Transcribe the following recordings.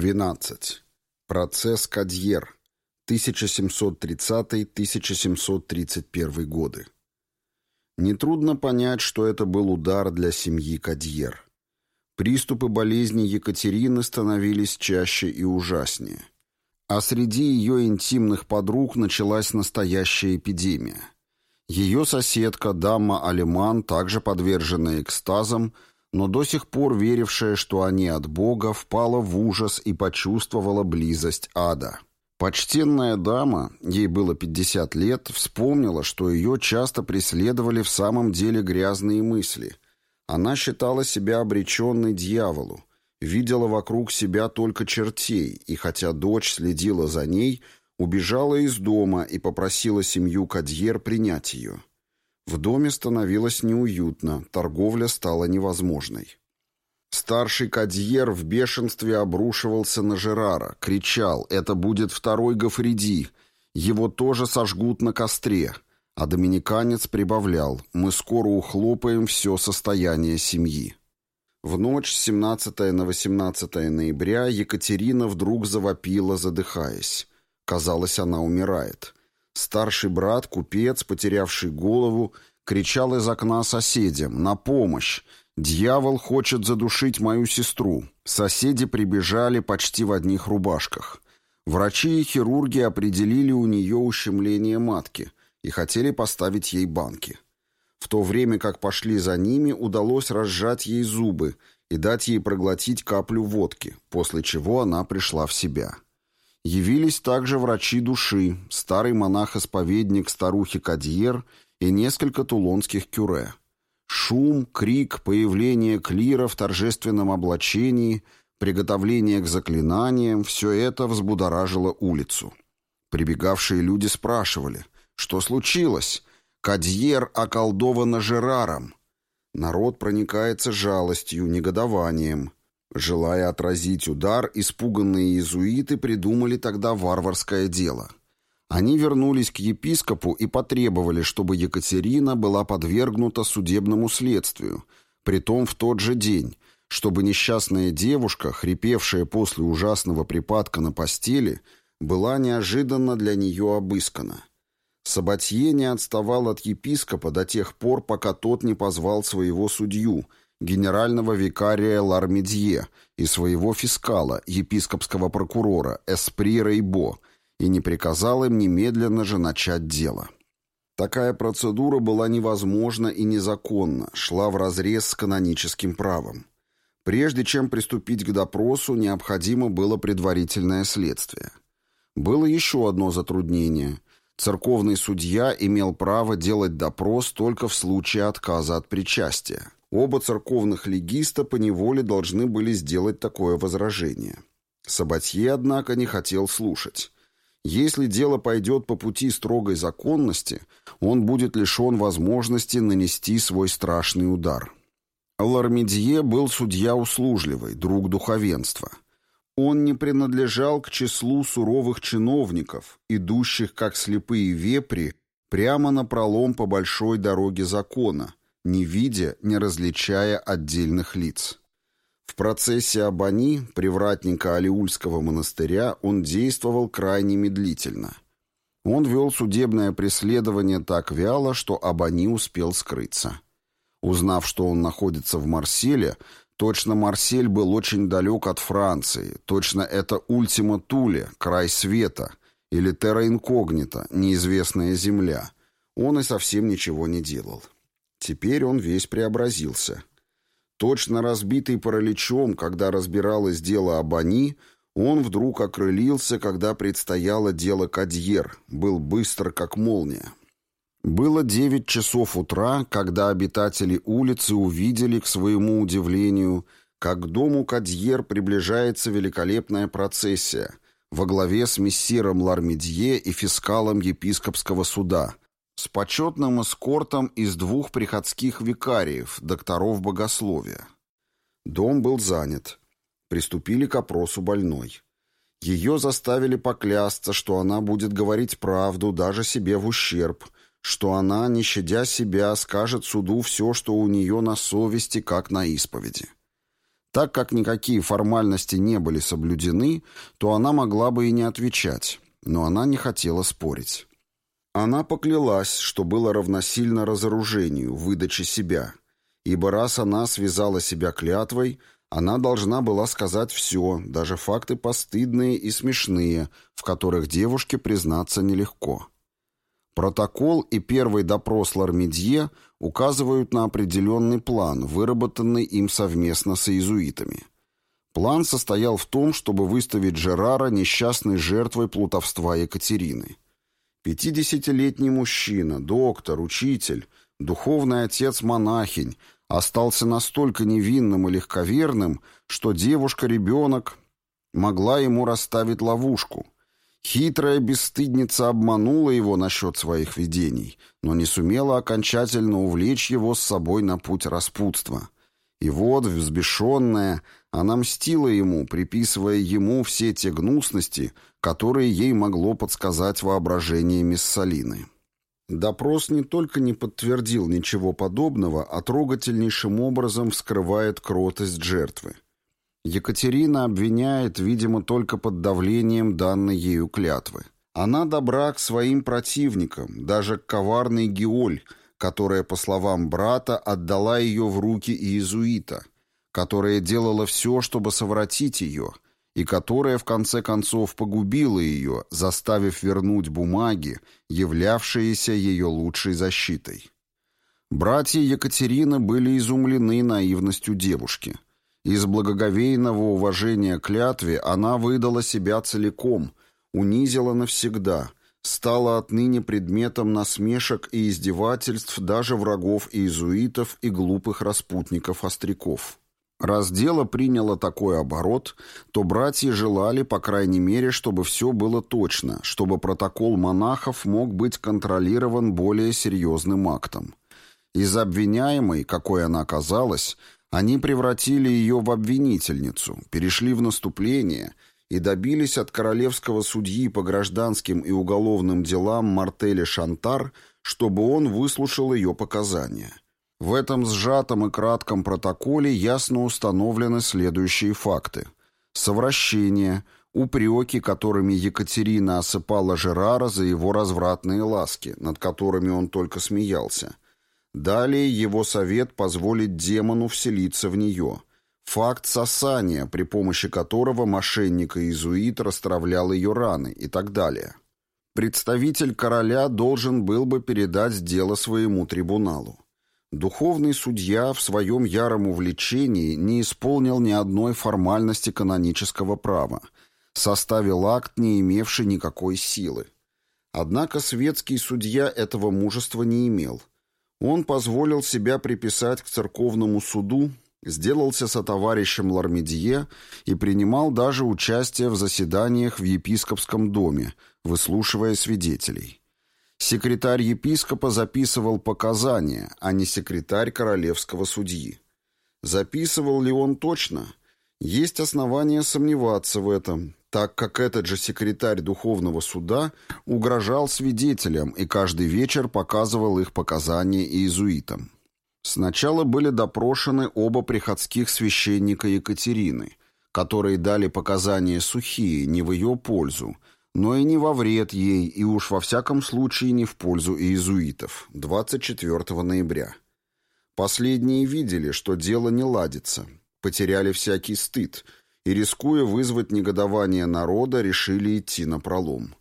12. Процесс Кадьер. 1730-1731 годы. Нетрудно понять, что это был удар для семьи Кадьер. Приступы болезни Екатерины становились чаще и ужаснее. А среди ее интимных подруг началась настоящая эпидемия. Ее соседка, дама Алиман, также подверженная экстазам, но до сих пор верившая, что они от Бога, впала в ужас и почувствовала близость ада. Почтенная дама, ей было 50 лет, вспомнила, что ее часто преследовали в самом деле грязные мысли. Она считала себя обреченной дьяволу, видела вокруг себя только чертей, и хотя дочь следила за ней, убежала из дома и попросила семью Кадьер принять ее. В доме становилось неуютно, торговля стала невозможной. Старший Кадьер в бешенстве обрушивался на Жерара, кричал «Это будет второй Гафриди! Его тоже сожгут на костре!» А доминиканец прибавлял «Мы скоро ухлопаем все состояние семьи». В ночь с 17 на 18 ноября Екатерина вдруг завопила, задыхаясь. Казалось, она умирает. Старший брат, купец, потерявший голову, кричал из окна соседям «На помощь! Дьявол хочет задушить мою сестру!» Соседи прибежали почти в одних рубашках. Врачи и хирурги определили у нее ущемление матки и хотели поставить ей банки. В то время как пошли за ними, удалось разжать ей зубы и дать ей проглотить каплю водки, после чего она пришла в себя. Явились также врачи души, старый монах-исповедник старухи Кадьер и несколько тулонских кюре. Шум, крик, появление клира в торжественном облачении, приготовление к заклинаниям — все это взбудоражило улицу. Прибегавшие люди спрашивали, что случилось? Кадьер околдована Жераром. Народ проникается жалостью, негодованием — Желая отразить удар, испуганные иезуиты придумали тогда варварское дело. Они вернулись к епископу и потребовали, чтобы Екатерина была подвергнута судебному следствию, притом в тот же день, чтобы несчастная девушка, хрипевшая после ужасного припадка на постели, была неожиданно для нее обыскана. Сабатье не отставал от епископа до тех пор, пока тот не позвал своего судью – генерального викария Лармедье и своего фискала, епископского прокурора Эспри Рейбо, и не приказал им немедленно же начать дело. Такая процедура была невозможна и незаконна, шла вразрез с каноническим правом. Прежде чем приступить к допросу, необходимо было предварительное следствие. Было еще одно затруднение. Церковный судья имел право делать допрос только в случае отказа от причастия. Оба церковных легиста поневоле должны были сделать такое возражение. Сабатье, однако, не хотел слушать. Если дело пойдет по пути строгой законности, он будет лишен возможности нанести свой страшный удар. Лармедье был судья услужливый, друг духовенства. Он не принадлежал к числу суровых чиновников, идущих, как слепые вепри, прямо на пролом по большой дороге закона – не видя, не различая отдельных лиц. В процессе Абани, привратника Алиульского монастыря, он действовал крайне медлительно. Он вел судебное преследование так вяло, что Абани успел скрыться. Узнав, что он находится в Марселе, точно Марсель был очень далек от Франции, точно это Ультима Туле, край света, или Терра Инкогнита, неизвестная земля, он и совсем ничего не делал. Теперь он весь преобразился. Точно разбитый параличом, когда разбиралось дело об Ани, он вдруг окрылился, когда предстояло дело Кадьер, был быстр, как молния. Было девять часов утра, когда обитатели улицы увидели, к своему удивлению, как к дому Кадьер приближается великолепная процессия во главе с мессиром Лармедье и фискалом епископского суда, с почетным эскортом из двух приходских викариев, докторов богословия. Дом был занят. Приступили к опросу больной. Ее заставили поклясться, что она будет говорить правду даже себе в ущерб, что она, не щадя себя, скажет суду все, что у нее на совести, как на исповеди. Так как никакие формальности не были соблюдены, то она могла бы и не отвечать, но она не хотела спорить. Она поклялась, что было равносильно разоружению, выдаче себя, ибо раз она связала себя клятвой, она должна была сказать все, даже факты постыдные и смешные, в которых девушке признаться нелегко. Протокол и первый допрос Лармедье указывают на определенный план, выработанный им совместно с иезуитами. План состоял в том, чтобы выставить Жерара несчастной жертвой плутовства Екатерины. Пятидесятилетний мужчина, доктор, учитель, духовный отец-монахинь остался настолько невинным и легковерным, что девушка-ребенок могла ему расставить ловушку – Хитрая бесстыдница обманула его насчет своих видений, но не сумела окончательно увлечь его с собой на путь распутства. И вот, взбешенная, она мстила ему, приписывая ему все те гнусности, которые ей могло подсказать воображение Миссалины. Допрос не только не подтвердил ничего подобного, а трогательнейшим образом вскрывает кротость жертвы. Екатерина обвиняет, видимо, только под давлением данной ею клятвы. Она добра к своим противникам, даже к коварной Геоль, которая, по словам брата, отдала ее в руки иезуита, которая делала все, чтобы совратить ее, и которая, в конце концов, погубила ее, заставив вернуть бумаги, являвшиеся ее лучшей защитой. Братья Екатерины были изумлены наивностью девушки – из благоговейного уважения клятве она выдала себя целиком, унизила навсегда, стала отныне предметом насмешек и издевательств даже врагов иезуитов и глупых распутников-остряков. Раз дело приняло такой оборот, то братья желали, по крайней мере, чтобы все было точно, чтобы протокол монахов мог быть контролирован более серьезным актом. Из обвиняемой, какой она оказалась, они превратили ее в обвинительницу, перешли в наступление и добились от королевского судьи по гражданским и уголовным делам Мартеля Шантар, чтобы он выслушал ее показания. В этом сжатом и кратком протоколе ясно установлены следующие факты. Совращение, упреки, которыми Екатерина осыпала Жерара за его развратные ласки, над которыми он только смеялся – Далее его совет позволит демону вселиться в нее. Факт сосания, при помощи которого мошенник-иезуит расстравлял ее раны и так далее. Представитель короля должен был бы передать дело своему трибуналу. Духовный судья в своем яром увлечении не исполнил ни одной формальности канонического права, составил акт, не имевший никакой силы. Однако светский судья этого мужества не имел – он позволил себя приписать к церковному суду, сделался сотоварищем Лармедье и принимал даже участие в заседаниях в епископском доме, выслушивая свидетелей. Секретарь епископа записывал показания, а не секретарь королевского судьи. Записывал ли он точно? Есть основания сомневаться в этом, так как этот же секретарь духовного суда угрожал свидетелям и каждый вечер показывал их показания иезуитам. Сначала были допрошены оба приходских священника Екатерины, которые дали показания сухие, не в ее пользу, но и не во вред ей, и уж во всяком случае не в пользу иезуитов, 24 ноября. Последние видели, что дело не ладится, потеряли всякий стыд – и, рискуя вызвать негодование народа, решили идти на пролом.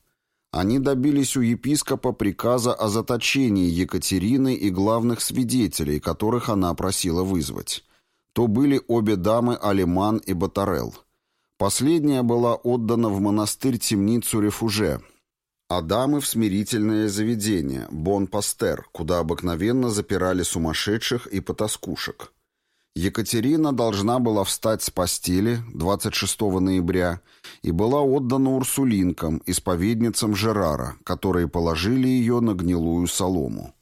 Они добились у епископа приказа о заточении Екатерины и главных свидетелей, которых она просила вызвать. То были обе дамы Алиман и Батарел. Последняя была отдана в монастырь-темницу Рефуже, а дамы в смирительное заведение, Бон-Пастер, куда обыкновенно запирали сумасшедших и потаскушек. Екатерина должна была встать с постели 26 ноября и была отдана урсулинкам, исповедницам Жерара, которые положили ее на гнилую солому.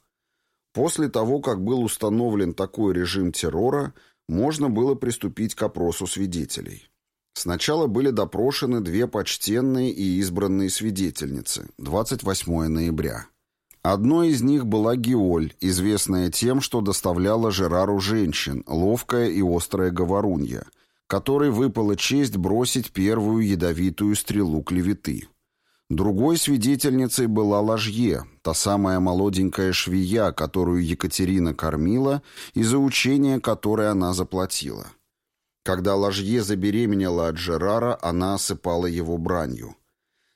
После того, как был установлен такой режим террора, можно было приступить к опросу свидетелей. Сначала были допрошены две почтенные и избранные свидетельницы 28 ноября. Одной из них была Геоль, известная тем, что доставляла Жерару женщин, ловкая и острая говорунья, которой выпала честь бросить первую ядовитую стрелу клеветы. Другой свидетельницей была Ложье, та самая молоденькая швея, которую Екатерина кормила и за учение которое она заплатила. Когда Ложье забеременела от Жерара, она осыпала его бранью.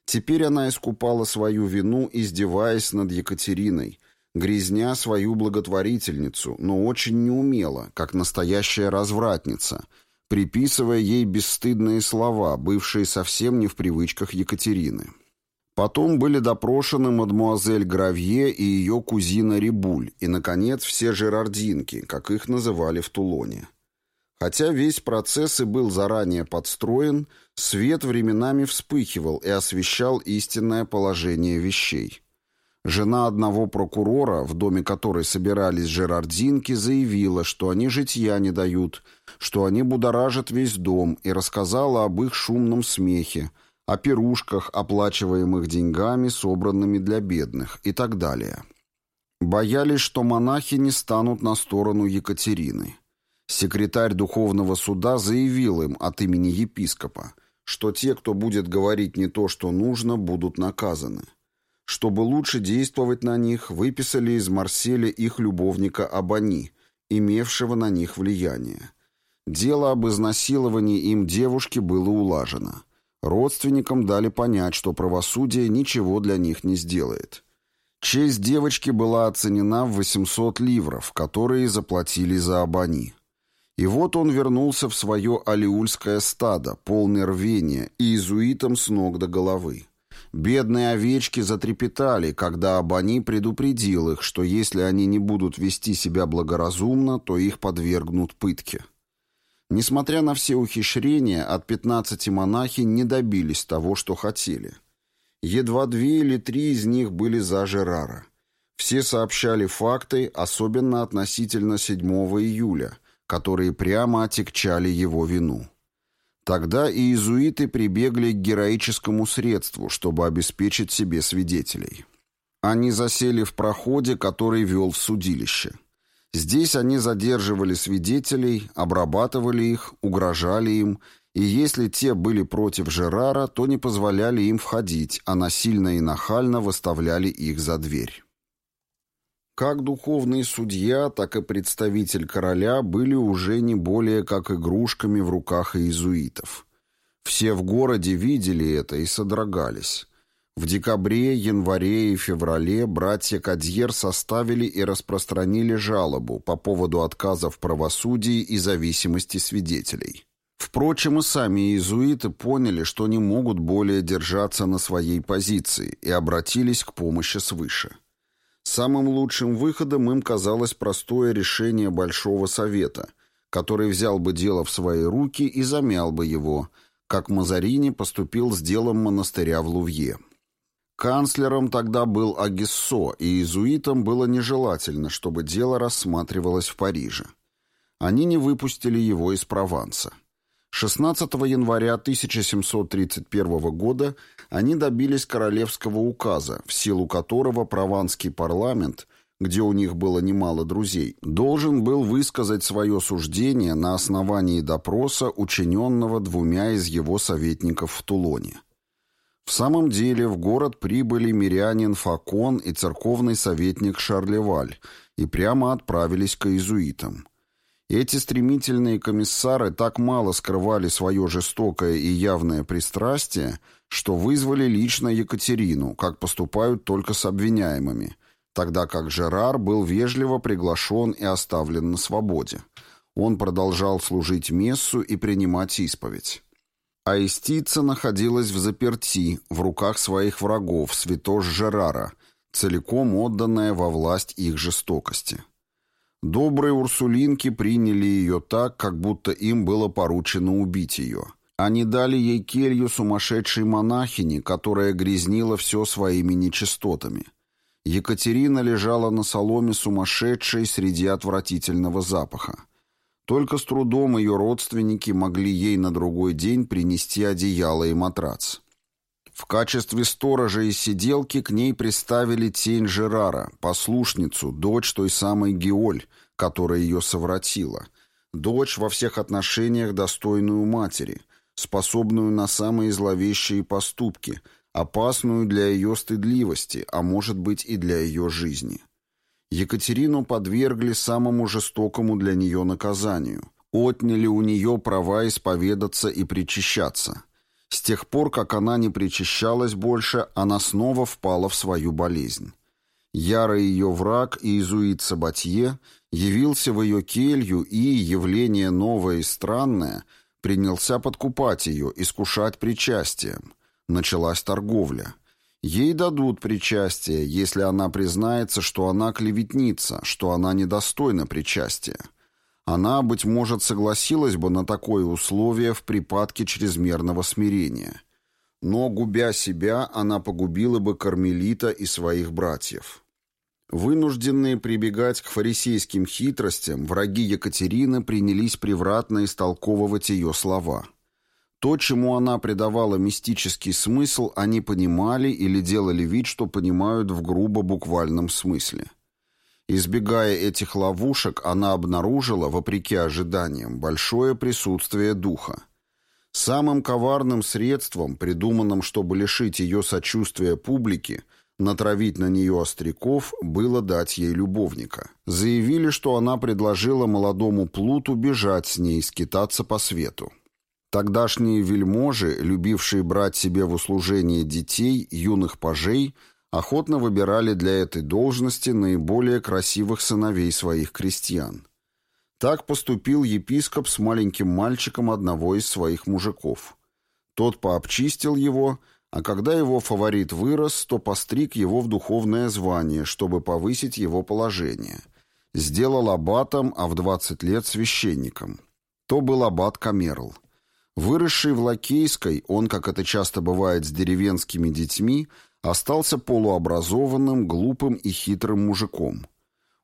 Теперь она искупала свою вину, издеваясь над Екатериной, грязня свою благотворительницу, но очень неумело, как настоящая развратница, приписывая ей бесстыдные слова, бывшие совсем не в привычках Екатерины. Потом были допрошены мадмуазель Гравье и ее кузина Рибуль, и, наконец, все жерардинки, как их называли в Тулоне. Хотя весь процесс и был заранее подстроен, свет временами вспыхивал и освещал истинное положение вещей. Жена одного прокурора, в доме которой собирались жерардинки, заявила, что они житья не дают, что они будоражат весь дом, и рассказала об их шумном смехе, о пирушках, оплачиваемых деньгами, собранными для бедных и так далее. Боялись, что монахи не станут на сторону Екатерины. Секретарь духовного суда заявил им от имени епископа, что те, кто будет говорить не то, что нужно, будут наказаны. Чтобы лучше действовать на них, выписали из Марселя их любовника Абани, имевшего на них влияние. Дело об изнасиловании им девушки было улажено. Родственникам дали понять, что правосудие ничего для них не сделает. Честь девочки была оценена в 800 ливров, которые заплатили за Абани. И вот он вернулся в свое алиульское стадо, полный рвения, и иезуитом с ног до головы. Бедные овечки затрепетали, когда Абани предупредил их, что если они не будут вести себя благоразумно, то их подвергнут пытке. Несмотря на все ухищрения, от пятнадцати монахи не добились того, что хотели. Едва две или три из них были за Жерара. Все сообщали факты, особенно относительно 7 июля, которые прямо отягчали его вину. Тогда и иезуиты прибегли к героическому средству, чтобы обеспечить себе свидетелей. Они засели в проходе, который вел в судилище. Здесь они задерживали свидетелей, обрабатывали их, угрожали им, и если те были против Жерара, то не позволяли им входить, а насильно и нахально выставляли их за дверь. Как духовный судья, так и представитель короля были уже не более как игрушками в руках иезуитов. Все в городе видели это и содрогались. В декабре, январе и феврале братья Кадьер составили и распространили жалобу по поводу отказа в правосудии и зависимости свидетелей. Впрочем, и сами иезуиты поняли, что не могут более держаться на своей позиции и обратились к помощи свыше. Самым лучшим выходом им казалось простое решение Большого Совета, который взял бы дело в свои руки и замял бы его, как Мазарини поступил с делом монастыря в Лувье. Канцлером тогда был Агиссо, и иезуитам было нежелательно, чтобы дело рассматривалось в Париже. Они не выпустили его из Прованса. 16 января 1731 года они добились королевского указа, в силу которого прованский парламент, где у них было немало друзей, должен был высказать свое суждение на основании допроса, учиненного двумя из его советников в Тулоне. В самом деле в город прибыли мирянин Факон и церковный советник Шарлеваль и прямо отправились к иезуитам. Эти стремительные комиссары так мало скрывали свое жестокое и явное пристрастие, что вызвали лично Екатерину, как поступают только с обвиняемыми, тогда как Жерар был вежливо приглашен и оставлен на свободе. Он продолжал служить мессу и принимать исповедь. А истица находилась в заперти, в руках своих врагов, святош Жерара, целиком отданная во власть их жестокости. Добрые урсулинки приняли ее так, как будто им было поручено убить ее. Они дали ей келью сумасшедшей монахини, которая грязнила все своими нечистотами. Екатерина лежала на соломе сумасшедшей среди отвратительного запаха. Только с трудом ее родственники могли ей на другой день принести одеяло и матрац. В качестве сторожа и сиделки к ней приставили тень Жерара, послушницу, дочь той самой Геоль, которая ее совратила, дочь во всех отношениях достойную матери, способную на самые зловещие поступки, опасную для ее стыдливости, а может быть и для ее жизни. Екатерину подвергли самому жестокому для нее наказанию, отняли у нее права исповедаться и причащаться. С тех пор, как она не причащалась больше, она снова впала в свою болезнь. Ярый ее враг, иезуит Сабатье, явился в ее келью и, явление новое и странное, принялся подкупать ее, искушать причастием. Началась торговля. Ей дадут причастие, если она признается, что она клеветница, что она недостойна причастия. Она, быть может, согласилась бы на такое условие в припадке чрезмерного смирения. Но, губя себя, она погубила бы Кармелита и своих братьев. Вынужденные прибегать к фарисейским хитростям, враги Екатерины принялись превратно истолковывать ее слова. То, чему она придавала мистический смысл, они понимали или делали вид, что понимают в грубо буквальном смысле – Избегая этих ловушек, она обнаружила, вопреки ожиданиям, большое присутствие духа. Самым коварным средством, придуманным, чтобы лишить ее сочувствия публики, натравить на нее остряков, было дать ей любовника. Заявили, что она предложила молодому Плуту бежать с ней, скитаться по свету. Тогдашние вельможи, любившие брать себе в услужение детей, юных пажей – охотно выбирали для этой должности наиболее красивых сыновей своих крестьян. Так поступил епископ с маленьким мальчиком одного из своих мужиков. Тот пообчистил его, а когда его фаворит вырос, то постриг его в духовное звание, чтобы повысить его положение. Сделал аббатом, а в 20 лет священником. То был аббат Камерл. Выросший в Лакейской, он, как это часто бывает с деревенскими детьми, остался полуобразованным, глупым и хитрым мужиком.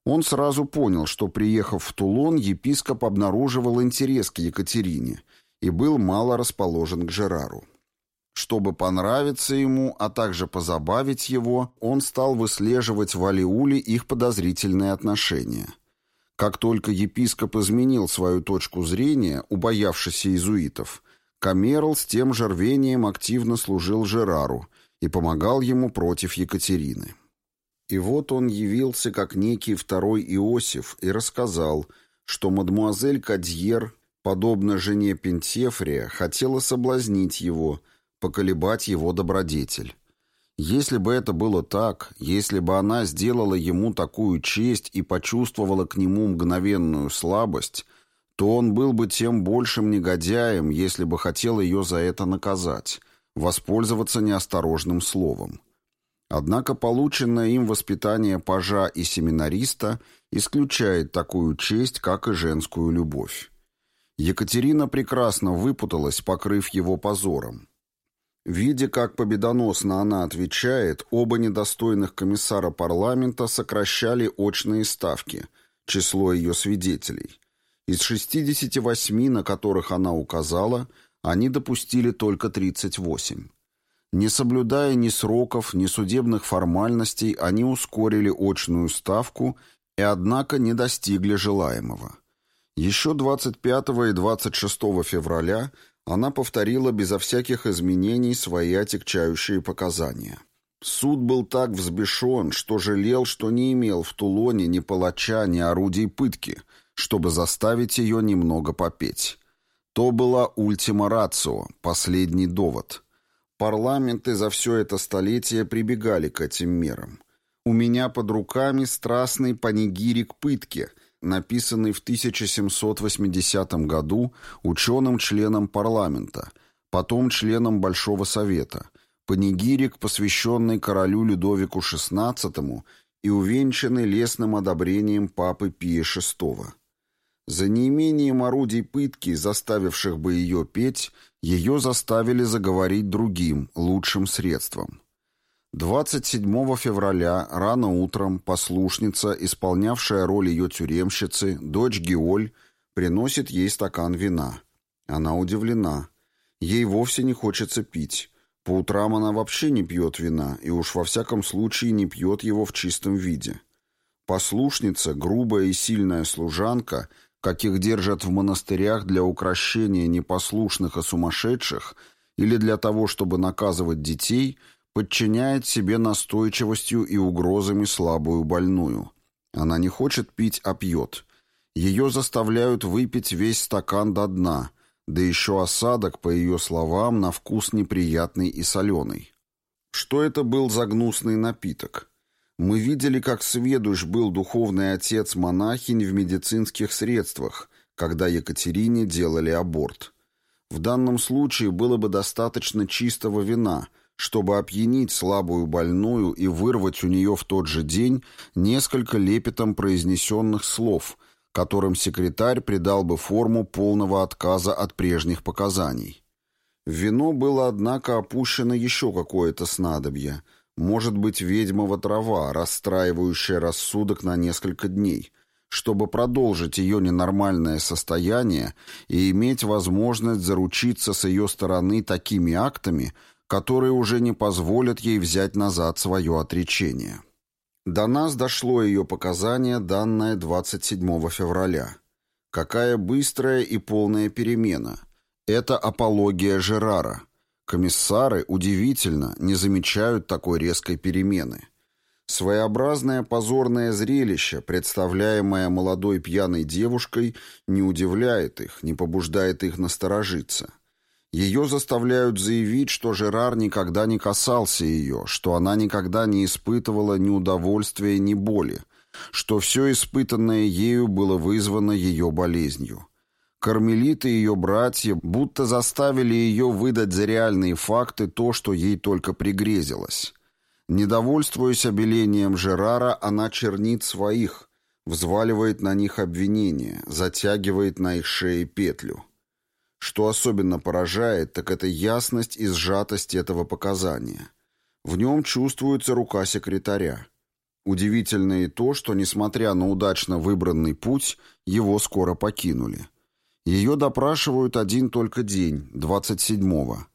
Он сразу понял, что, приехав в Тулон, епископ обнаруживал интерес к Екатерине и был мало расположен к Жерару. Чтобы понравиться ему, а также позабавить его, он стал выслеживать в Алиуле их подозрительные отношения. Как только епископ изменил свою точку зрения, убоявшись иезуитов, Камерл с тем же рвением активно служил Жерару и помогал ему против Екатерины. И вот он явился как некий второй Иосиф и рассказал, что мадмуазель Кадьер, подобно жене Пентефрия, хотела соблазнить его, поколебать его добродетель. Если бы это было так, если бы она сделала ему такую честь и почувствовала к нему мгновенную слабость, то он был бы тем большим негодяем, если бы хотел ее за это наказать, воспользоваться неосторожным словом. Однако полученное им воспитание пажа и семинариста исключает такую честь, как и женскую любовь. Екатерина прекрасно выпуталась, покрыв его позором. Видя, как победоносно она отвечает, оба недостойных комиссара парламента сокращали очные ставки, число ее свидетелей. Из 68, на которых она указала, они допустили только 38. Не соблюдая ни сроков, ни судебных формальностей, они ускорили очную ставку и, однако, не достигли желаемого. Еще 25 и 26 февраля она повторила безо всяких изменений свои отягчающие показания. Суд был так взбешен, что жалел, что не имел в Тулоне ни палача, ни орудий пытки, чтобы заставить ее немного попеть. То была ультима рацио, последний довод. Парламенты за все это столетие прибегали к этим мерам. У меня под руками страстный панигирик пытки, написанный в 1780 году ученым-членом парламента, потом членом Большого Совета, панигирик, посвященный королю Людовику XVI и увенчанный лесным одобрением папы Пия VI. За неимением орудий пытки, заставивших бы ее петь, ее заставили заговорить другим, лучшим средством. 27 февраля рано утром послушница, исполнявшая роль ее тюремщицы, дочь Геоль, приносит ей стакан вина. Она удивлена. Ей вовсе не хочется пить. По утрам она вообще не пьет вина, и уж во всяком случае не пьет его в чистом виде. Послушница, грубая и сильная служанка – каких держат в монастырях для укрощения непослушных и сумасшедших или для того, чтобы наказывать детей, подчиняет себе настойчивостью и угрозами слабую больную. Она не хочет пить, а пьет. Ее заставляют выпить весь стакан до дна, да еще осадок, по ее словам, на вкус неприятный и соленый. Что это был за гнусный напиток? Мы видели, как сведущ был духовный отец монахинь в медицинских средствах, когда Екатерине делали аборт. В данном случае было бы достаточно чистого вина, чтобы опьянить слабую больную и вырвать у нее в тот же день несколько лепетом произнесенных слов, которым секретарь придал бы форму полного отказа от прежних показаний. Вино было, однако, опущено еще какое-то снадобье, может быть, ведьмова трава, расстраивающая рассудок на несколько дней, чтобы продолжить ее ненормальное состояние и иметь возможность заручиться с ее стороны такими актами, которые уже не позволят ей взять назад свое отречение. До нас дошло ее показание, данное 27 февраля. Какая быстрая и полная перемена. Это апология Жерара. Комиссары, удивительно, не замечают такой резкой перемены. Своеобразное позорное зрелище, представляемое молодой пьяной девушкой, не удивляет их, не побуждает их насторожиться. Ее заставляют заявить, что Жерар никогда не касался ее, что она никогда не испытывала ни удовольствия, ни боли, что все испытанное ею было вызвано ее болезнью. Кармелиты и ее братья будто заставили ее выдать за реальные факты то, что ей только пригрезилось. Недовольствуясь обелением Жерара, она чернит своих, взваливает на них обвинения, затягивает на их шее петлю. Что особенно поражает, так это ясность и сжатость этого показания. В нем чувствуется рука секретаря. Удивительно и то, что, несмотря на удачно выбранный путь, его скоро покинули. Ее допрашивают один только день, 27-го.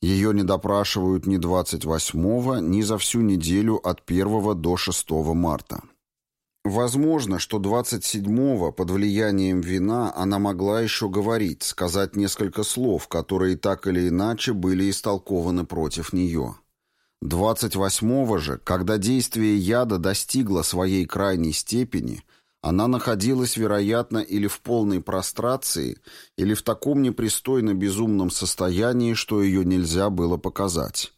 Ее не допрашивают ни 28-го, ни за всю неделю от 1 до 6 марта. Возможно, что 27-го под влиянием вина она могла еще говорить, сказать несколько слов, которые так или иначе были истолкованы против нее. 28-го же, когда действие яда достигло своей крайней степени – она находилась, вероятно, или в полной прострации, или в таком непристойно безумном состоянии, что ее нельзя было показать.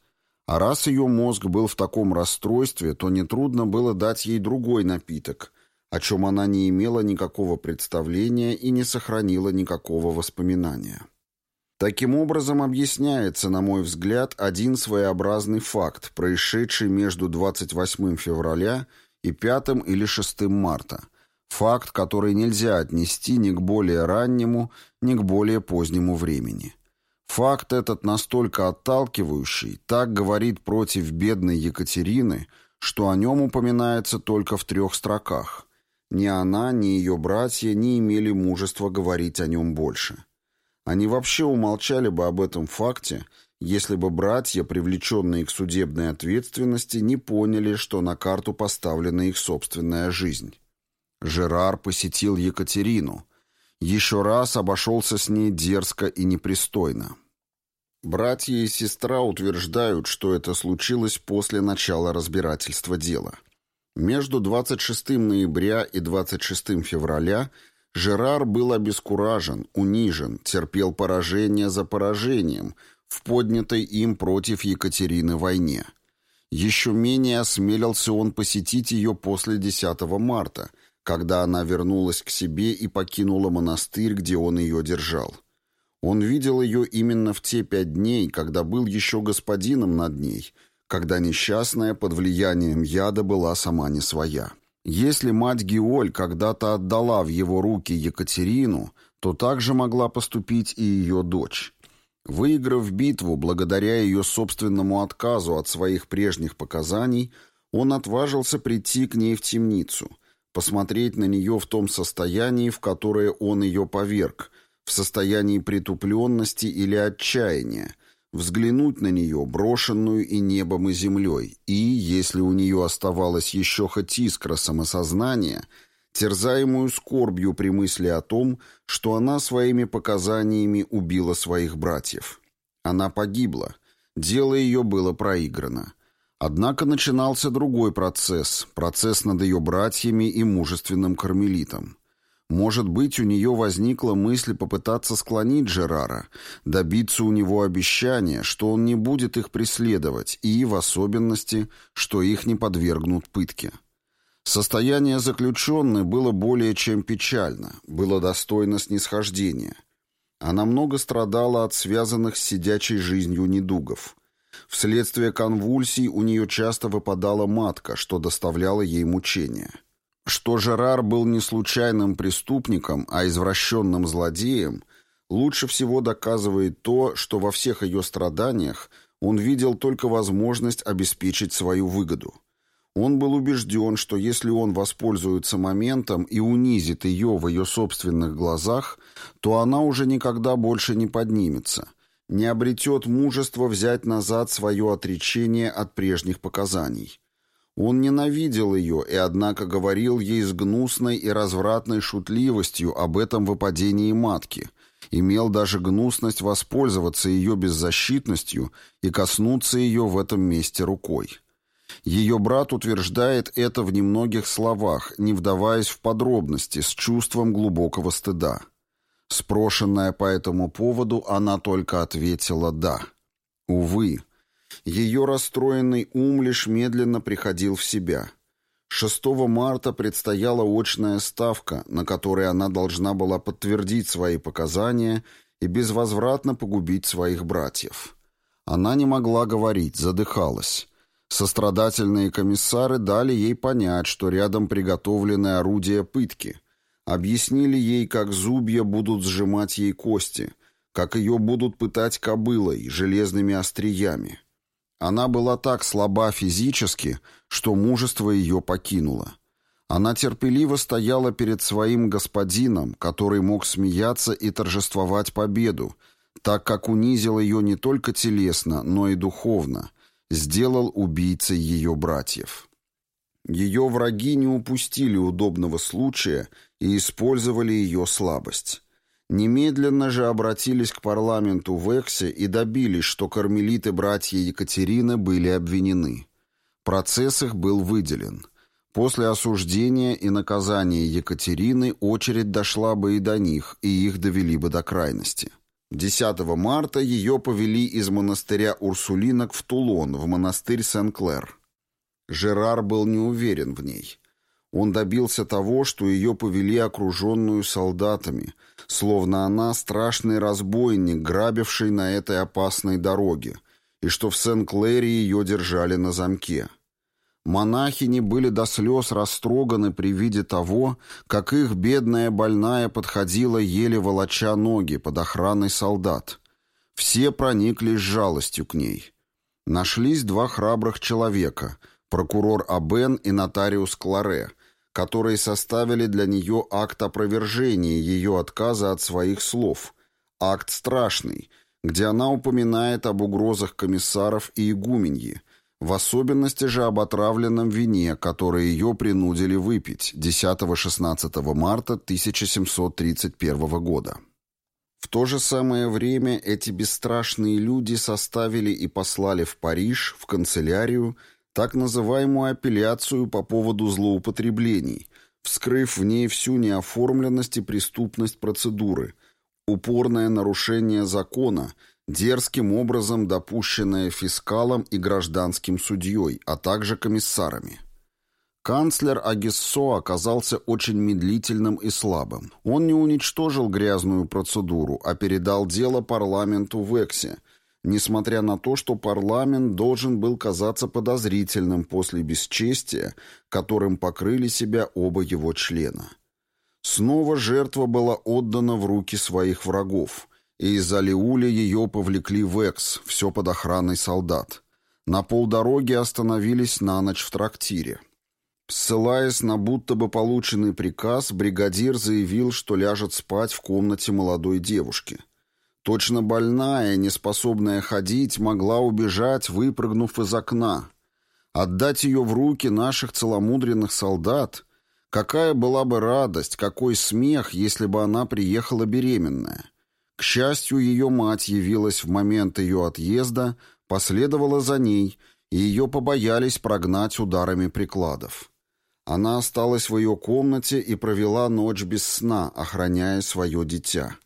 А раз ее мозг был в таком расстройстве, то нетрудно было дать ей другой напиток, о чем она не имела никакого представления и не сохранила никакого воспоминания. Таким образом объясняется, на мой взгляд, один своеобразный факт, происшедший между 28 февраля и 5 или 6 марта – Факт, который нельзя отнести ни к более раннему, ни к более позднему времени. Факт этот настолько отталкивающий, так говорит против бедной Екатерины, что о нем упоминается только в трех строках. Ни она, ни ее братья не имели мужества говорить о нем больше. Они вообще умолчали бы об этом факте, если бы братья, привлеченные к судебной ответственности, не поняли, что на карту поставлена их собственная жизнь. Жерар посетил Екатерину. Еще раз обошелся с ней дерзко и непристойно. Братья и сестра утверждают, что это случилось после начала разбирательства дела. Между 26 ноября и 26 февраля Жерар был обескуражен, унижен, терпел поражение за поражением в поднятой им против Екатерины войне. Еще менее осмелился он посетить ее после 10 марта – когда она вернулась к себе и покинула монастырь, где он ее держал. Он видел ее именно в те пять дней, когда был еще господином над ней, когда несчастная под влиянием яда была сама не своя. Если мать Геоль когда-то отдала в его руки Екатерину, то также могла поступить и ее дочь. Выиграв битву благодаря ее собственному отказу от своих прежних показаний, он отважился прийти к ней в темницу – посмотреть на нее в том состоянии, в которое он ее поверг, в состоянии притупленности или отчаяния, взглянуть на нее, брошенную и небом, и землей, и, если у нее оставалась еще хоть искра самосознания, терзаемую скорбью при мысли о том, что она своими показаниями убила своих братьев. Она погибла. Дело ее было проиграно. Однако начинался другой процесс, процесс над ее братьями и мужественным кармелитом. Может быть, у нее возникла мысль попытаться склонить Жерара, добиться у него обещания, что он не будет их преследовать, и, в особенности, что их не подвергнут пытке. Состояние заключенной было более чем печально, было достойно снисхождения. Она много страдала от связанных с сидячей жизнью недугов. Вследствие конвульсий у нее часто выпадала матка, что доставляло ей мучения. Что Жерар был не случайным преступником, а извращенным злодеем, лучше всего доказывает то, что во всех ее страданиях он видел только возможность обеспечить свою выгоду. Он был убежден, что если он воспользуется моментом и унизит ее в ее собственных глазах, то она уже никогда больше не поднимется, не обретет мужества взять назад свое отречение от прежних показаний. Он ненавидел ее и, однако, говорил ей с гнусной и развратной шутливостью об этом выпадении матки, имел даже гнусность воспользоваться ее беззащитностью и коснуться ее в этом месте рукой. Ее брат утверждает это в немногих словах, не вдаваясь в подробности, с чувством глубокого стыда. Спрошенная по этому поводу, она только ответила «да». Увы, ее расстроенный ум лишь медленно приходил в себя. 6 марта предстояла очная ставка, на которой она должна была подтвердить свои показания и безвозвратно погубить своих братьев. Она не могла говорить, задыхалась. Сострадательные комиссары дали ей понять, что рядом приготовлены орудия пытки. Объяснили ей, как зубья будут сжимать ей кости, как ее будут пытать кобылой, железными остриями. Она была так слаба физически, что мужество ее покинуло. Она терпеливо стояла перед своим господином, который мог смеяться и торжествовать победу, так как унизил ее не только телесно, но и духовно, сделал убийцей ее братьев. Ее враги не упустили удобного случая и использовали ее слабость. Немедленно же обратились к парламенту в Эксе и добились, что кармелиты-братья Екатерины были обвинены. Процесс их был выделен. После осуждения и наказания Екатерины очередь дошла бы и до них, и их довели бы до крайности. 10 марта ее повели из монастыря Урсулинок в Тулон, в монастырь Сен-Клер. Жерар был не уверен в ней. Он добился того, что ее повели окруженную солдатами, словно она страшный разбойник, грабивший на этой опасной дороге, и что в Сен-Клэре ее держали на замке. Монахини были до слез растроганы при виде того, как их бедная больная подходила еле волоча ноги под охраной солдат. Все прониклись жалостью к ней. Нашлись два храбрых человека, прокурор Абен и нотариус Кларе, которые составили для нее акт опровержения ее отказа от своих слов. Акт страшный, где она упоминает об угрозах комиссаров и игуменьи, в особенности же об отравленном вине, которое ее принудили выпить 10-16 марта 1731 года. В то же самое время эти бесстрашные люди составили и послали в Париж, в канцелярию, так называемую апелляцию по поводу злоупотреблений, вскрыв в ней всю неоформленность и преступность процедуры, упорное нарушение закона, дерзким образом допущенное фискалом и гражданским судьей, а также комиссарами. Канцлер Агиссо оказался очень медлительным и слабым. Он не уничтожил грязную процедуру, а передал дело парламенту в Эксе – несмотря на то, что парламент должен был казаться подозрительным после бесчестия, которым покрыли себя оба его члена. Снова жертва была отдана в руки своих врагов, и из-за Леуля ее повлекли в Экс, все под охраной солдат. На полдороги остановились на ночь в трактире. Ссылаясь на будто бы полученный приказ, бригадир заявил, что ляжет спать в комнате молодой девушки – Точно больная, неспособная ходить, могла убежать, выпрыгнув из окна. Отдать ее в руки наших целомудренных солдат? Какая была бы радость, какой смех, если бы она приехала беременная. К счастью, ее мать явилась в момент ее отъезда, последовала за ней, и ее побоялись прогнать ударами прикладов. Она осталась в ее комнате и провела ночь без сна, охраняя свое дитя.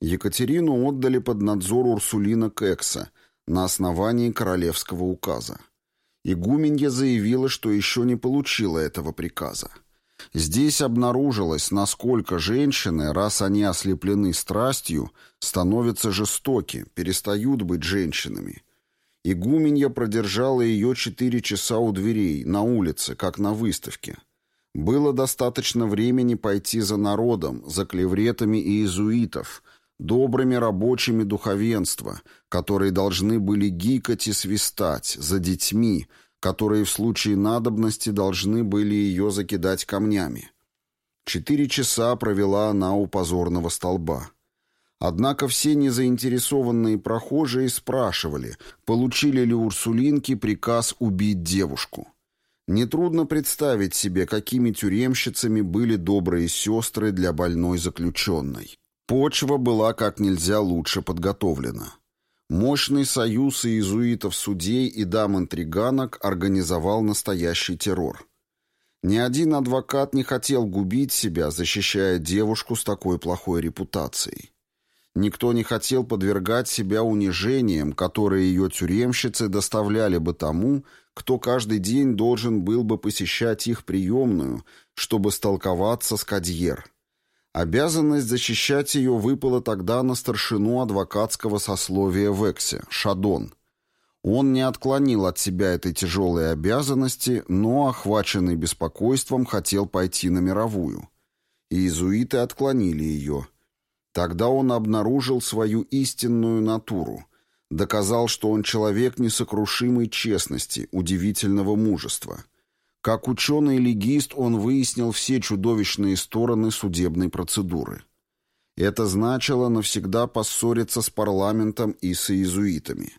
Екатерину отдали под надзор Урсулина Кекса на основании королевского указа. Игуменья заявила, что еще не получила этого приказа. Здесь обнаружилось, насколько женщины, раз они ослеплены страстью, становятся жестоки, перестают быть женщинами. Игуменья продержала ее четыре часа у дверей, на улице, как на выставке. Было достаточно времени пойти за народом, за клевретами и иезуитов, добрыми рабочими духовенства, которые должны были гикать и свистать, за детьми, которые в случае надобности должны были ее закидать камнями. Четыре часа провела она у позорного столба. Однако все незаинтересованные прохожие спрашивали, получили ли урсулинки приказ убить девушку. Нетрудно представить себе, какими тюремщицами были добрые сестры для больной заключенной. Почва была как нельзя лучше подготовлена. Мощный союз иезуитов-судей и дам-интриганок организовал настоящий террор. Ни один адвокат не хотел губить себя, защищая девушку с такой плохой репутацией. Никто не хотел подвергать себя унижениям, которые ее тюремщицы доставляли бы тому, кто каждый день должен был бы посещать их приемную, чтобы столковаться с Кадьер. Обязанность защищать ее выпала тогда на старшину адвокатского сословия в Эксе, Шадон. Он не отклонил от себя этой тяжелой обязанности, но, охваченный беспокойством, хотел пойти на мировую. Иезуиты отклонили ее. Тогда он обнаружил свою истинную натуру, доказал, что он человек несокрушимой честности, удивительного мужества – как ученый-легист он выяснил все чудовищные стороны судебной процедуры. Это значило навсегда поссориться с парламентом и с иезуитами.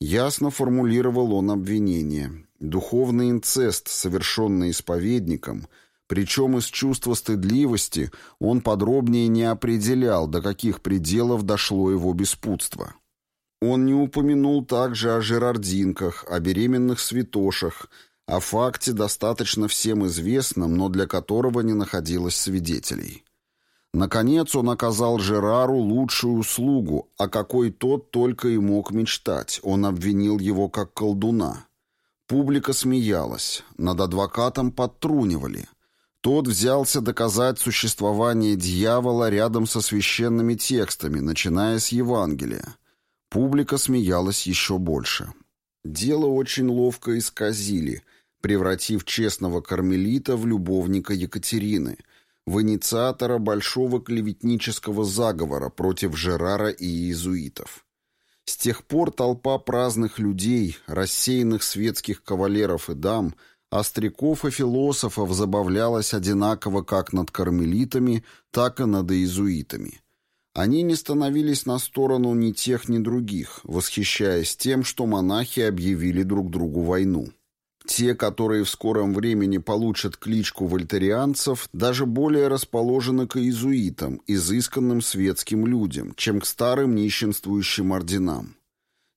Ясно формулировал он обвинение. Духовный инцест, совершенный исповедником, причем из чувства стыдливости он подробнее не определял, до каких пределов дошло его беспутство. Он не упомянул также о жерардинках, о беременных святошах, о факте, достаточно всем известном, но для которого не находилось свидетелей. Наконец он оказал Жерару лучшую услугу, о какой тот только и мог мечтать. Он обвинил его как колдуна. Публика смеялась, над адвокатом подтрунивали. Тот взялся доказать существование дьявола рядом со священными текстами, начиная с Евангелия. Публика смеялась еще больше. Дело очень ловко исказили, превратив честного кармелита в любовника Екатерины, в инициатора большого клеветнического заговора против Жерара и иезуитов. С тех пор толпа праздных людей, рассеянных светских кавалеров и дам, остряков и философов забавлялась одинаково как над кармелитами, так и над иезуитами. Они не становились на сторону ни тех, ни других, восхищаясь тем, что монахи объявили друг другу войну. Те, которые в скором времени получат кличку вольтерианцев, даже более расположены к иезуитам, изысканным светским людям, чем к старым нищенствующим орденам.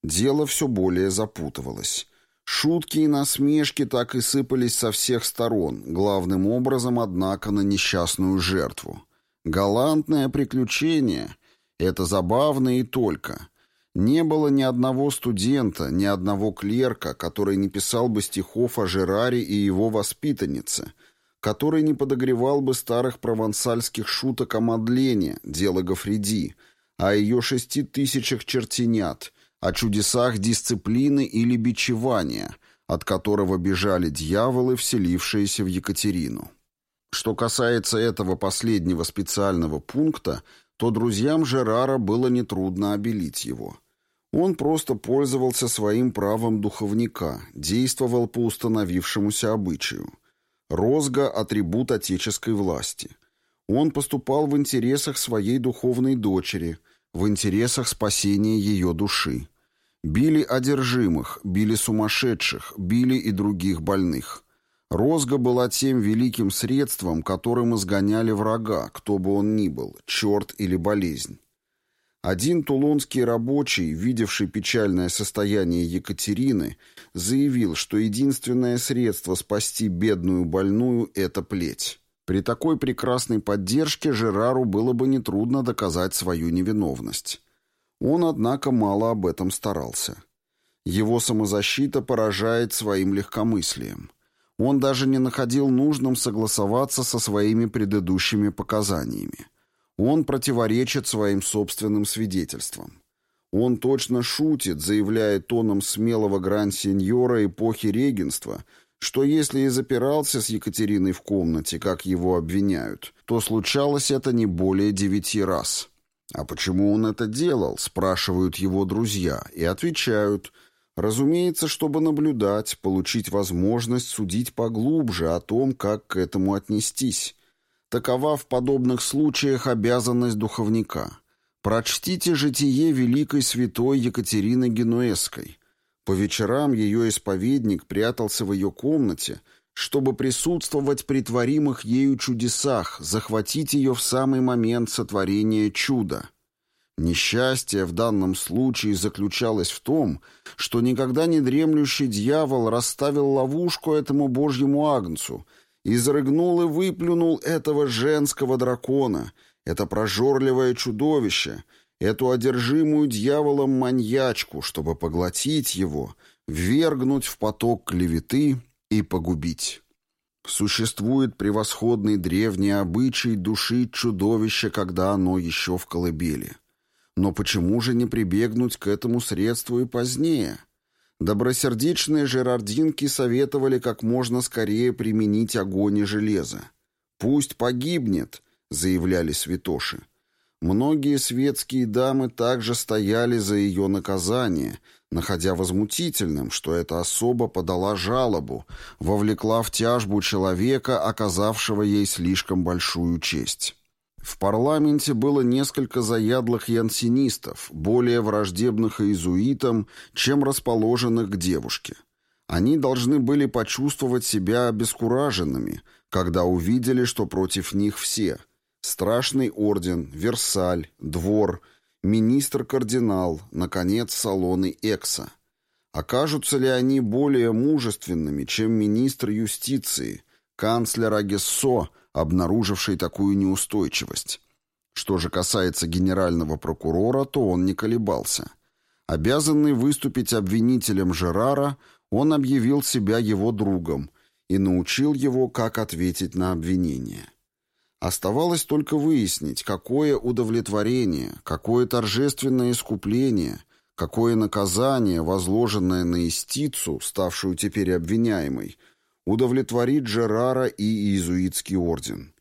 Дело все более запутывалось. Шутки и насмешки так и сыпались со всех сторон, главным образом, однако, на несчастную жертву. Галантное приключение — это забавно и только — не было ни одного студента, ни одного клерка, который не писал бы стихов о Жераре и его воспитаннице, который не подогревал бы старых провансальских шуток о Мадлене, дело Гофриди, о ее шести тысячах чертенят, о чудесах дисциплины или бичевания, от которого бежали дьяволы, вселившиеся в Екатерину. Что касается этого последнего специального пункта, то друзьям Жерара было нетрудно обелить его – он просто пользовался своим правом духовника, действовал по установившемуся обычаю. Розга – атрибут отеческой власти. Он поступал в интересах своей духовной дочери, в интересах спасения ее души. Били одержимых, били сумасшедших, били и других больных. Розга была тем великим средством, которым изгоняли врага, кто бы он ни был, черт или болезнь. Один тулонский рабочий, видевший печальное состояние Екатерины, заявил, что единственное средство спасти бедную больную – это плеть. При такой прекрасной поддержке Жерару было бы нетрудно доказать свою невиновность. Он, однако, мало об этом старался. Его самозащита поражает своим легкомыслием. Он даже не находил нужным согласоваться со своими предыдущими показаниями. Он противоречит своим собственным свидетельствам. Он точно шутит, заявляя тоном смелого гранд-сеньора эпохи регенства, что если и запирался с Екатериной в комнате, как его обвиняют, то случалось это не более девяти раз. А почему он это делал, спрашивают его друзья, и отвечают – Разумеется, чтобы наблюдать, получить возможность судить поглубже о том, как к этому отнестись. Такова в подобных случаях обязанность духовника. Прочтите житие великой святой Екатерины Генуэзской. По вечерам ее исповедник прятался в ее комнате, чтобы присутствовать при творимых ею чудесах, захватить ее в самый момент сотворения чуда – Несчастье в данном случае заключалось в том, что никогда не дремлющий дьявол расставил ловушку этому божьему агнцу, изрыгнул и выплюнул этого женского дракона, это прожорливое чудовище, эту одержимую дьяволом маньячку, чтобы поглотить его, ввергнуть в поток клеветы и погубить. Существует превосходный древний обычай душить чудовище, когда оно еще в колыбели. Но почему же не прибегнуть к этому средству и позднее? Добросердечные жерардинки советовали как можно скорее применить огонь и железо. «Пусть погибнет», — заявляли святоши. Многие светские дамы также стояли за ее наказание, находя возмутительным, что эта особа подала жалобу, вовлекла в тяжбу человека, оказавшего ей слишком большую честь. В парламенте было несколько заядлых янсинистов, более враждебных иезуитам, чем расположенных к девушке. Они должны были почувствовать себя обескураженными, когда увидели, что против них все – Страшный орден, Версаль, двор, министр-кардинал, наконец, салоны Экса. Окажутся ли они более мужественными, чем министр юстиции, канцлер Агессо – обнаруживший такую неустойчивость. Что же касается генерального прокурора, то он не колебался. Обязанный выступить обвинителем Жерара, он объявил себя его другом и научил его, как ответить на обвинение. Оставалось только выяснить, какое удовлетворение, какое торжественное искупление, какое наказание, возложенное на истицу, ставшую теперь обвиняемой, удовлетворит Джерара и иезуитский орден.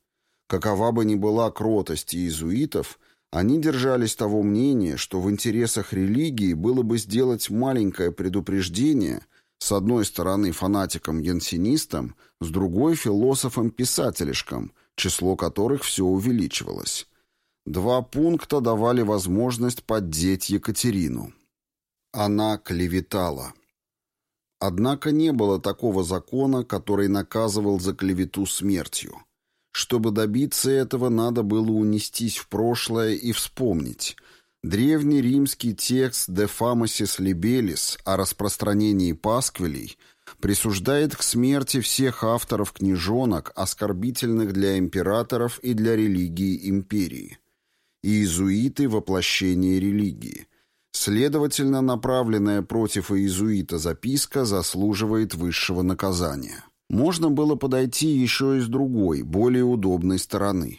Какова бы ни была кротость иезуитов, они держались того мнения, что в интересах религии было бы сделать маленькое предупреждение с одной стороны фанатикам-янсинистам, с другой философам-писателишкам, число которых все увеличивалось. Два пункта давали возможность поддеть Екатерину. Она клеветала. Однако не было такого закона, который наказывал за клевету смертью. Чтобы добиться этого, надо было унестись в прошлое и вспомнить. Древний римский текст «De famosis libelis» о распространении пасквилей присуждает к смерти всех авторов книжонок, оскорбительных для императоров и для религии империи. Иезуиты – воплощение религии – Следовательно, направленная против иезуита записка заслуживает высшего наказания. Можно было подойти еще и с другой, более удобной стороны.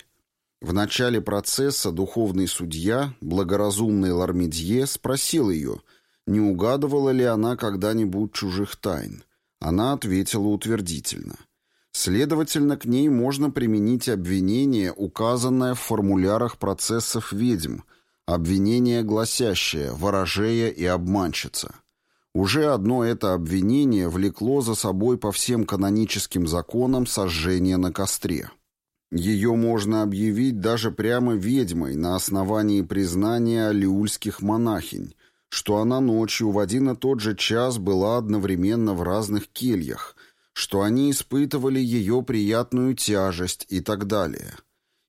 В начале процесса духовный судья, благоразумный Лармедье, спросил ее, не угадывала ли она когда-нибудь чужих тайн. Она ответила утвердительно. Следовательно, к ней можно применить обвинение, указанное в формулярах процессов ведьм – Обвинение гласящее «ворожея и обманщица». Уже одно это обвинение влекло за собой по всем каноническим законам сожжение на костре. Ее можно объявить даже прямо ведьмой на основании признания алиульских монахинь, что она ночью в один и тот же час была одновременно в разных кельях, что они испытывали ее приятную тяжесть и так далее.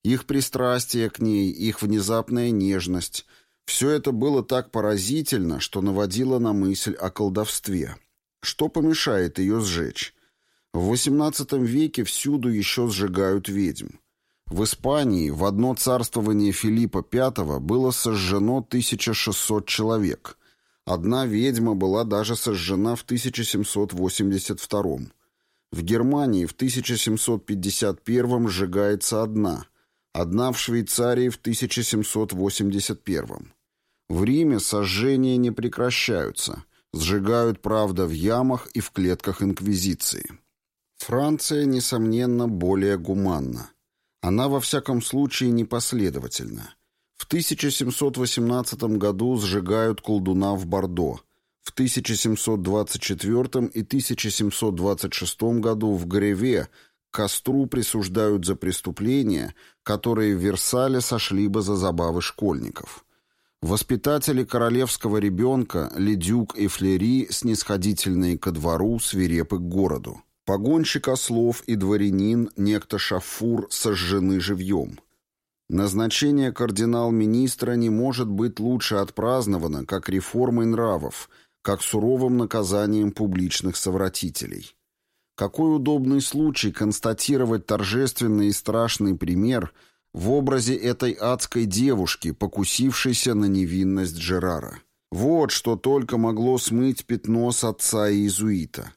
Их пристрастие к ней, их внезапная нежность – все это было так поразительно, что наводило на мысль о колдовстве. Что помешает ее сжечь? В XVIII веке всюду еще сжигают ведьм. В Испании в одно царствование Филиппа V было сожжено 1600 человек. Одна ведьма была даже сожжена в 1782. В Германии в 1751 сжигается одна, одна в Швейцарии в 1781. В Риме сожжения не прекращаются, сжигают, правда, в ямах и в клетках Инквизиции. Франция, несомненно, более гуманна. Она, во всяком случае, непоследовательна. В 1718 году сжигают колдуна в Бордо, в 1724 и 1726 году в Греве костру присуждают за преступления, которые в Версале сошли бы за забавы школьников. Воспитатели королевского ребенка, Ледюк и Флери, снисходительные ко двору, свирепы к городу. Погонщик ослов и дворянин, некто Шафур, сожжены живьем. Назначение кардинал-министра не может быть лучше отпраздновано как реформой нравов, как суровым наказанием публичных совратителей. Какой удобный случай констатировать торжественный и страшный пример – в образе этой адской девушки, покусившейся на невинность Джерара. Вот что только могло смыть пятно с отца иезуита.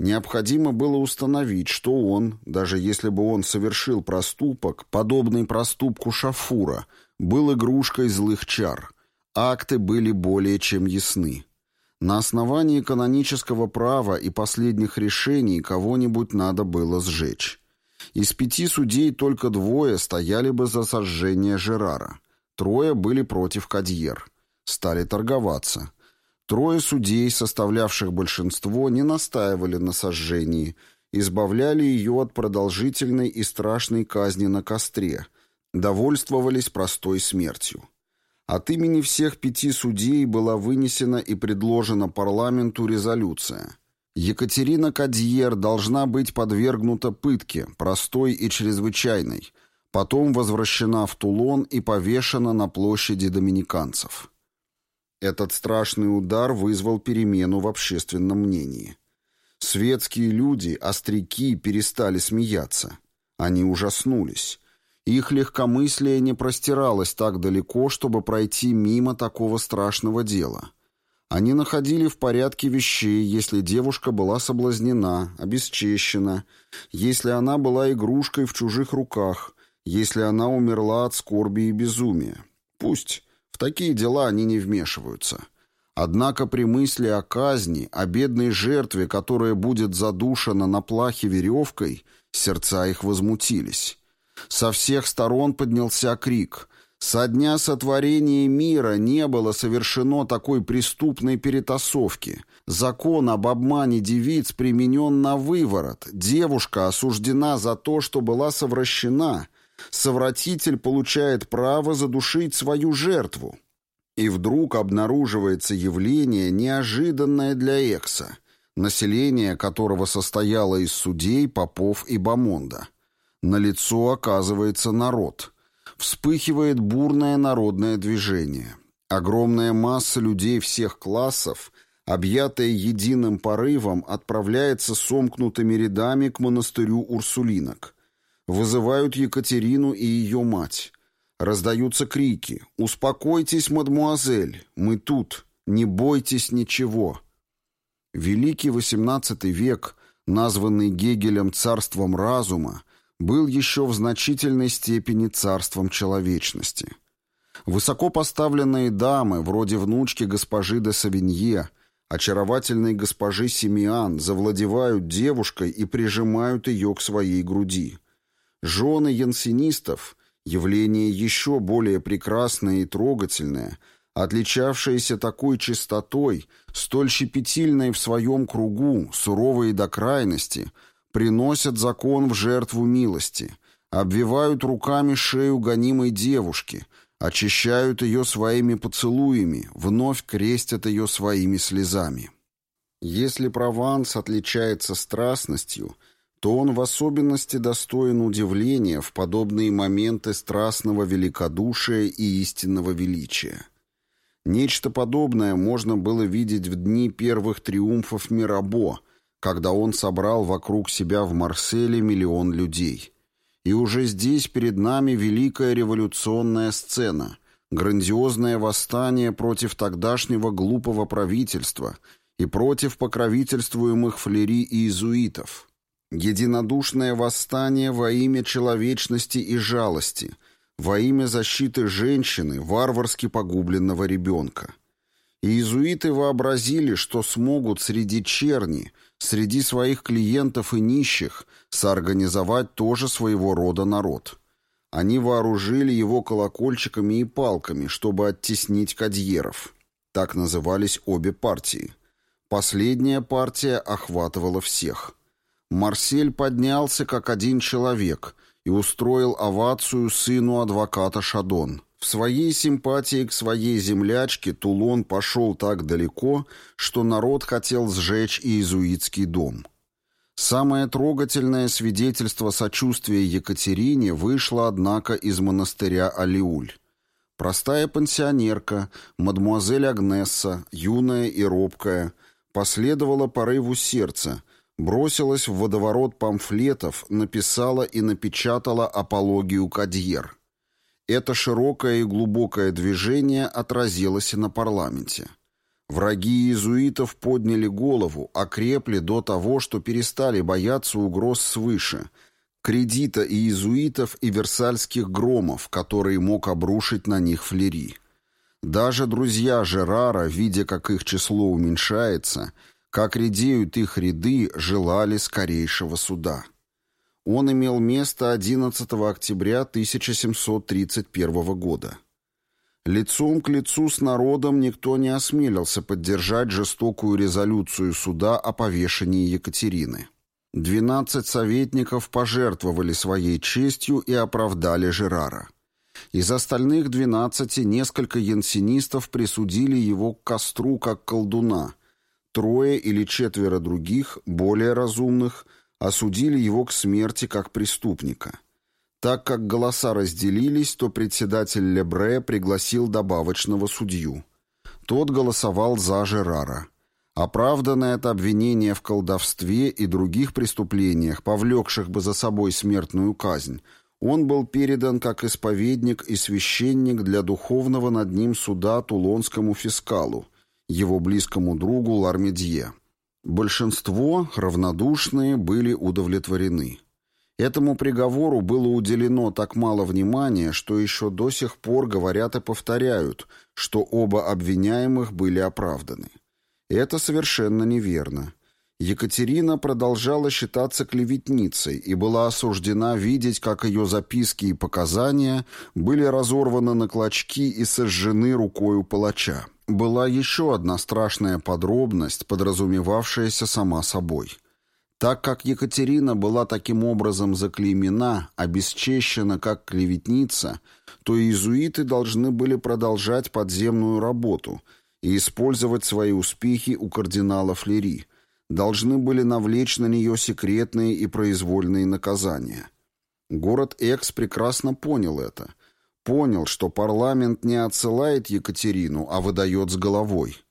Необходимо было установить, что он, даже если бы он совершил проступок, подобный проступку Шафура, был игрушкой злых чар. Акты были более чем ясны. На основании канонического права и последних решений кого-нибудь надо было сжечь. Из пяти судей только двое стояли бы за сожжение Жерара. Трое были против Кадьер. Стали торговаться. Трое судей, составлявших большинство, не настаивали на сожжении, избавляли ее от продолжительной и страшной казни на костре, довольствовались простой смертью. От имени всех пяти судей была вынесена и предложена парламенту резолюция – Екатерина Кадьер должна быть подвергнута пытке, простой и чрезвычайной, потом возвращена в Тулон и повешена на площади доминиканцев. Этот страшный удар вызвал перемену в общественном мнении. Светские люди, остряки, перестали смеяться. Они ужаснулись. Их легкомыслие не простиралось так далеко, чтобы пройти мимо такого страшного дела – они находили в порядке вещей, если девушка была соблазнена, обесчещена, если она была игрушкой в чужих руках, если она умерла от скорби и безумия. Пусть. В такие дела они не вмешиваются. Однако при мысли о казни, о бедной жертве, которая будет задушена на плахе веревкой, сердца их возмутились. Со всех сторон поднялся крик со дня сотворения мира не было совершено такой преступной перетасовки. Закон об обмане девиц применен на выворот. Девушка осуждена за то, что была совращена. Совратитель получает право задушить свою жертву. И вдруг обнаруживается явление, неожиданное для Экса, население которого состояло из судей, попов и бомонда. На лицо оказывается народ – Вспыхивает бурное народное движение. Огромная масса людей всех классов, объятая единым порывом, отправляется сомкнутыми рядами к монастырю Урсулинок. Вызывают Екатерину и ее мать. Раздаются крики «Успокойтесь, мадмуазель! Мы тут! Не бойтесь ничего!» Великий XVIII век, названный Гегелем царством разума, был еще в значительной степени царством человечности. Высоко поставленные дамы, вроде внучки госпожи де Савинье, очаровательной госпожи Симеан, завладевают девушкой и прижимают ее к своей груди. Жены янсинистов – явление еще более прекрасное и трогательное, отличавшееся такой чистотой, столь щепетильной в своем кругу, суровой до крайности – приносят закон в жертву милости, обвивают руками шею гонимой девушки, очищают ее своими поцелуями, вновь крестят ее своими слезами. Если Прованс отличается страстностью, то он в особенности достоин удивления в подобные моменты страстного великодушия и истинного величия. Нечто подобное можно было видеть в дни первых триумфов Мирабо, когда он собрал вокруг себя в Марселе миллион людей. И уже здесь перед нами великая революционная сцена, грандиозное восстание против тогдашнего глупого правительства и против покровительствуемых флери и иезуитов. Единодушное восстание во имя человечности и жалости – во имя защиты женщины, варварски погубленного ребенка. Иезуиты вообразили, что смогут среди черни, среди своих клиентов и нищих, соорганизовать тоже своего рода народ. Они вооружили его колокольчиками и палками, чтобы оттеснить кадьеров. Так назывались обе партии. Последняя партия охватывала всех. Марсель поднялся как один человек – и устроил овацию сыну адвоката Шадон. В своей симпатии к своей землячке Тулон пошел так далеко, что народ хотел сжечь иезуитский дом. Самое трогательное свидетельство сочувствия Екатерине вышло, однако, из монастыря Алиуль. Простая пансионерка, мадмуазель Агнесса, юная и робкая, последовала порыву сердца – бросилась в водоворот памфлетов, написала и напечатала апологию Кадьер. Это широкое и глубокое движение отразилось и на парламенте. Враги иезуитов подняли голову, окрепли до того, что перестали бояться угроз свыше, кредита иезуитов и версальских громов, которые мог обрушить на них флери. Даже друзья Жерара, видя, как их число уменьшается, как редеют их ряды, желали скорейшего суда. Он имел место 11 октября 1731 года. Лицом к лицу с народом никто не осмелился поддержать жестокую резолюцию суда о повешении Екатерины. Двенадцать советников пожертвовали своей честью и оправдали Жерара. Из остальных двенадцати несколько янсенистов присудили его к костру как колдуна – Трое или четверо других, более разумных, осудили его к смерти как преступника. Так как голоса разделились, то председатель Лебре пригласил добавочного судью. Тот голосовал за Жерара. Оправданное это обвинение в колдовстве и других преступлениях, повлекших бы за собой смертную казнь, он был передан как исповедник и священник для духовного над ним суда Тулонскому фискалу, его близкому другу Лармедье. Большинство, равнодушные, были удовлетворены. Этому приговору было уделено так мало внимания, что еще до сих пор говорят и повторяют, что оба обвиняемых были оправданы. Это совершенно неверно. Екатерина продолжала считаться клеветницей и была осуждена видеть, как ее записки и показания были разорваны на клочки и сожжены рукою палача была еще одна страшная подробность, подразумевавшаяся сама собой. Так как Екатерина была таким образом заклеймена, обесчещена как клеветница, то иезуиты должны были продолжать подземную работу и использовать свои успехи у кардинала Флери, должны были навлечь на нее секретные и произвольные наказания. Город Экс прекрасно понял это – Понял, что парламент не отсылает Екатерину, а выдает с головой.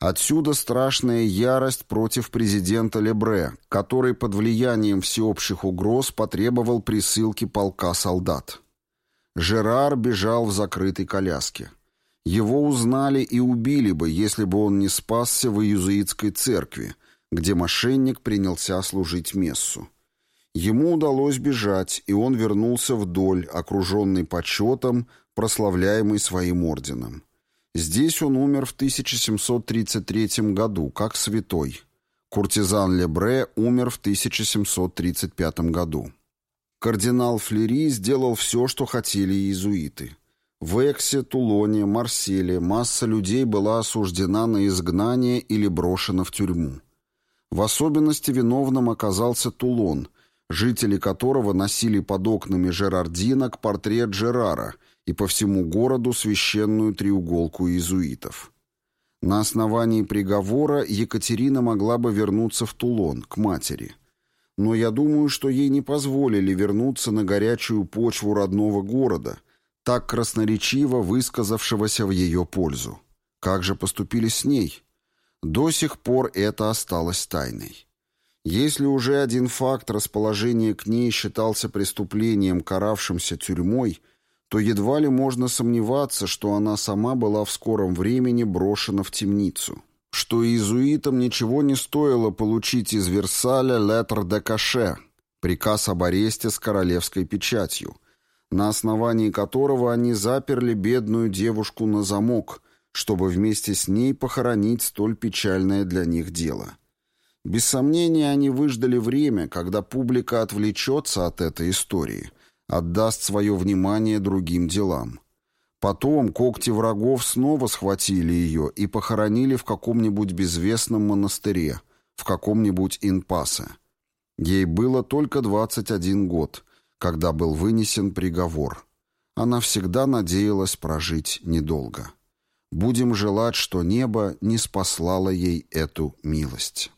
Отсюда страшная ярость против президента Лебре, который под влиянием всеобщих угроз потребовал присылки полка солдат. Жерар бежал в закрытой коляске. Его узнали и убили бы, если бы он не спасся в иезуитской церкви, где мошенник принялся служить мессу. Ему удалось бежать, и он вернулся вдоль, окруженный почетом, прославляемый своим орденом. Здесь он умер в 1733 году, как святой. Куртизан Лебре умер в 1735 году. Кардинал Флери сделал все, что хотели иезуиты. В Эксе, Тулоне, Марселе масса людей была осуждена на изгнание или брошена в тюрьму. В особенности виновным оказался Тулон, жители которого носили под окнами Жерардинок портрет Жерара и по всему городу священную треуголку иезуитов. На основании приговора Екатерина могла бы вернуться в Тулон, к матери. Но я думаю, что ей не позволили вернуться на горячую почву родного города, так красноречиво высказавшегося в ее пользу. Как же поступили с ней? До сих пор это осталось тайной. Если уже один факт расположения к ней считался преступлением, каравшимся тюрьмой, то едва ли можно сомневаться, что она сама была в скором времени брошена в темницу. Что иезуитам ничего не стоило получить из Версаля «Летр де Каше» — приказ об аресте с королевской печатью, на основании которого они заперли бедную девушку на замок, чтобы вместе с ней похоронить столь печальное для них дело. Без сомнения, они выждали время, когда публика отвлечется от этой истории, отдаст свое внимание другим делам. Потом когти врагов снова схватили ее и похоронили в каком-нибудь безвестном монастыре, в каком-нибудь инпасе. Ей было только 21 год, когда был вынесен приговор. Она всегда надеялась прожить недолго. Будем желать, что небо не спаслало ей эту милость.